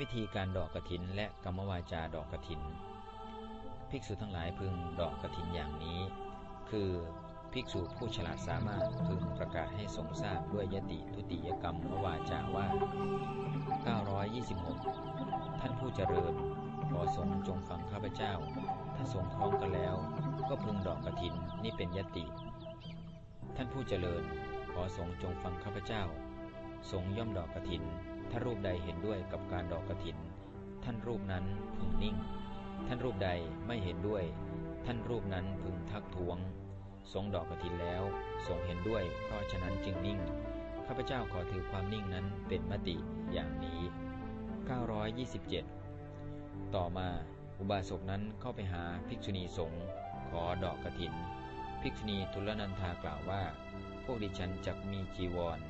วิธีการดอกกระถินและกรรมวาจาดอกกระถิน ภิกษุทั้งหลายพึงดอกกระถินอย่างนี้ คือภิกษุผู้ฉลาดสามารถพึงประกาศให้สงทราบด้วยยติทุติยกรรมวาจาว่า 926 ท่านผู้เจริญ ขอสงฆ์จงฟังข้าพเจ้า ถ้าสงฆ์พร้อมกันแล้ว ก็พึงดอกกระถินนี่เป็นยติ ท่านผู้เจริญ ขอสงฆ์จงฟังข้าพเจ้า สงย่อมดอกกระถิน ถ้ารูปใดเห็นด้วยกับการดอกกระถิน ท่านรูปนั้นพึงนิ่ง ท่านรูปใดไม่เห็นด้วย ท่านรูปนั้นพึงทักท้วง สงดอกกระถินแล้ว สงเห็นด้วย เพราะฉะนั้นจึงนิ่ง ข้าพเจ้าขอถือความนิ่งนั้นเป็นมติอย่างนี้ 927 ต่อมาอุบาสกนั้นเข้าไปหาภิกษุณีสงฆ์ขอดอกกระถิน ภิกษุณีทุลนันทากล่าวว่า พวกดิฉันจักมีจีวร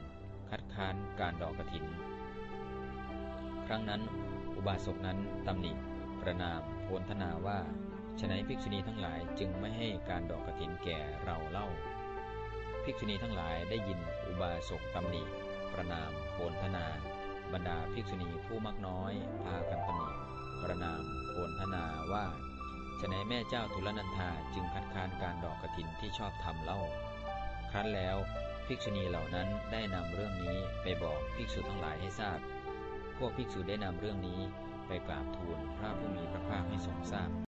คัดค้านการดอกกระถิน ครั้งนั้นอุบาสกนั้นตำหนิประนามโพลธนาว่าฉนัยภิกษุณีทั้งหลายจึงไม่ให้การดอกกระถินแก่เราเล่า ภิกษุณีทั้งหลายได้ยินอุบาสกตำหนิประนามโพลธนา บรรดาภิกษุณีผู้มักน้อยพากันตำหนิประนามโพลธนาว่าฉนัยแม่เจ้าทุลนันทาจึงคัดค้านการดอกกระถินที่ชอบทำเล่า ครั้นแล้วภิกษุณีเหล่านั้นได้นำเรื่องนี้ไปบอกภิกษุทั้งหลายให้ทราบ พวกภิกษุได้นำเรื่องนี้ไปกราบทูลพระผู้มีพระภาคให้ทรงทราบ